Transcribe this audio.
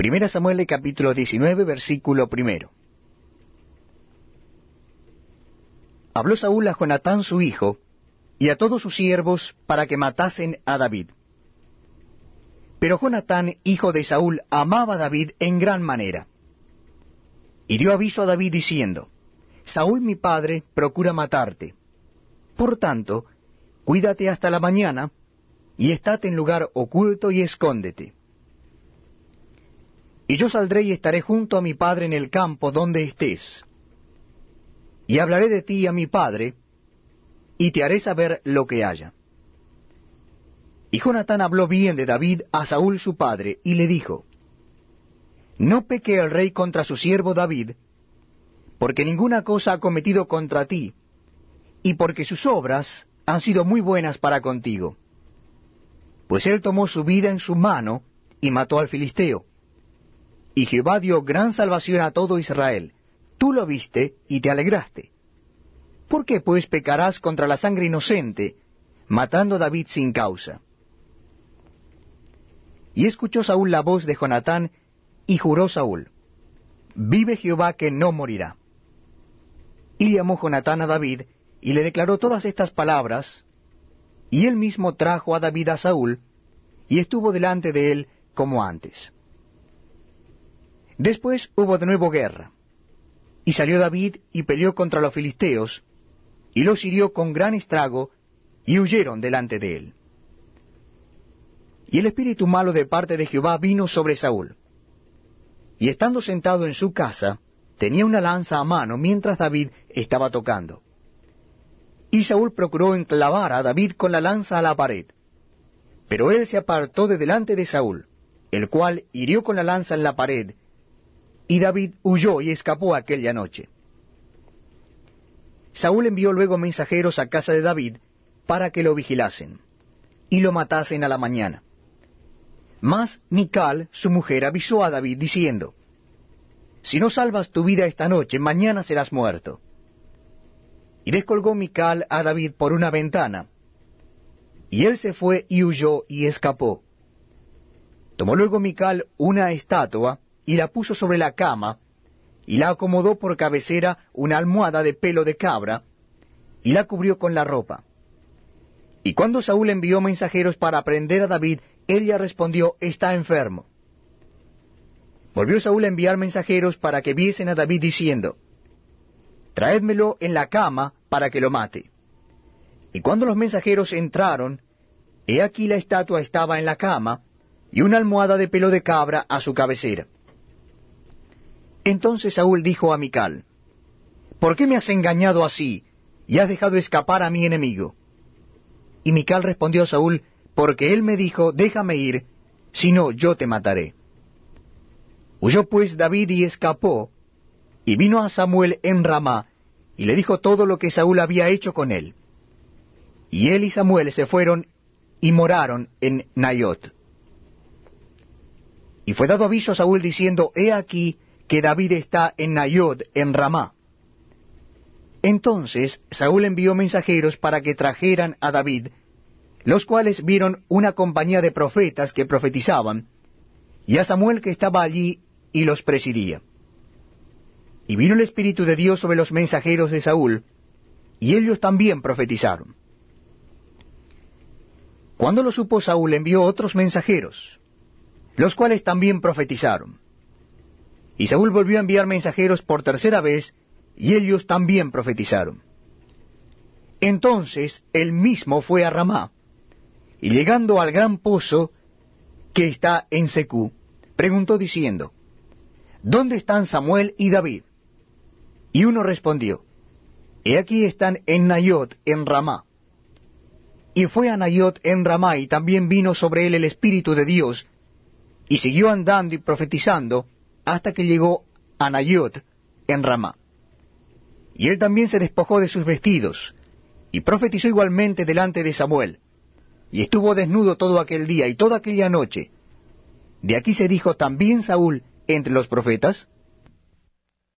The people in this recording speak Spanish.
Primera Samuel capítulo 19, versículo primero. Habló Saúl a Jonatán su hijo, y a todos sus siervos, para que matasen a David. Pero Jonatán, hijo de Saúl, amaba a David en gran manera. Y dio aviso a David diciendo, Saúl mi padre procura matarte. Por tanto, cuídate hasta la mañana, y estate en lugar oculto y escóndete. Y yo saldré y estaré junto a mi padre en el campo donde estés. Y hablaré de ti a mi padre, y te haré saber lo que haya. Y Jonatán habló bien de David a Saúl su padre, y le dijo, No peque el rey contra su siervo David, porque ninguna cosa ha cometido contra ti, y porque sus obras han sido muy buenas para contigo. Pues él tomó su vida en su mano y mató al filisteo. Y Jehová dio gran salvación a todo Israel. Tú lo viste y te alegraste. ¿Por qué pues pecarás contra la sangre inocente, matando a David sin causa? Y escuchó Saúl la voz de Jonatán, y juró Saúl, Vive Jehová que no morirá. Y llamó Jonatán a David, y le declaró todas estas palabras, y él mismo trajo a David a Saúl, y estuvo delante de él como antes. Después hubo de nuevo guerra, y salió David y peleó contra los filisteos, y los hirió con gran estrago, y huyeron delante de él. Y el espíritu malo de parte de Jehová vino sobre Saúl. Y estando sentado en su casa, tenía una lanza a mano mientras David estaba tocando. Y Saúl procuró enclavar a David con la lanza a la pared. Pero él se apartó de delante de Saúl, el cual hirió con la lanza en la pared, y David huyó y escapó aquella noche. Saúl envió luego mensajeros a casa de David para que lo vigilasen, y lo matasen a la mañana. Mas Mical, su mujer, avisó a David, diciendo, si no salvas tu vida esta noche, mañana serás muerto. Y descolgó Mical a David por una ventana. Y él se fue y huyó y escapó. Tomó luego Mical una estatua y la puso sobre la cama, y la acomodó por cabecera una almohada de pelo de cabra, y la cubrió con la ropa. Y cuando Saúl envió mensajeros para prender a David, ella respondió, está enfermo. Volvió Saúl a enviar mensajeros para que viesen a David diciendo, Traédmelo en la cama para que lo mate. Y cuando los mensajeros entraron, he aquí la estatua estaba en la cama, y una almohada de pelo de cabra a su cabecera. Entonces Saúl dijo a Mical, ¿Por qué me has engañado así, y has dejado escapar a mi enemigo? Y Mical respondió a Saúl, Porque él me dijo, déjame ir, si no yo te mataré. Huyó pues David y escapó, y vino a Samuel en Ramá, y le dijo todo lo que Saúl había hecho con él. Y él y Samuel se fueron y moraron en Nayot. Y fue dado aviso a Saúl diciendo, He aquí que David está en Nayot, en Ramá. Entonces Saúl envió mensajeros para que trajeran a David, los cuales vieron una compañía de profetas que profetizaban, y a Samuel que estaba allí y los presidía. Y vino el Espíritu de Dios sobre los mensajeros de Saúl, y ellos también profetizaron. Cuando lo supo Saúl envió otros mensajeros, los cuales también profetizaron. Y Saúl volvió a enviar mensajeros por tercera vez, y ellos también profetizaron. Entonces él mismo fue a Ramá, y llegando al gran pozo que está en Secú, preguntó diciendo, ¿Dónde están Samuel y David? Y uno respondió, He aquí están en Nayot, en Ramá. Y fue a Nayot en Ramá, y también vino sobre él el Espíritu de Dios, y siguió andando y profetizando, hasta que llegó a Nayot, en Ramá. Y él también se despojó de sus vestidos, y profetizó igualmente delante de Samuel, y estuvo desnudo todo aquel día y toda aquella noche. De aquí se dijo también Saúl, entre los profetas?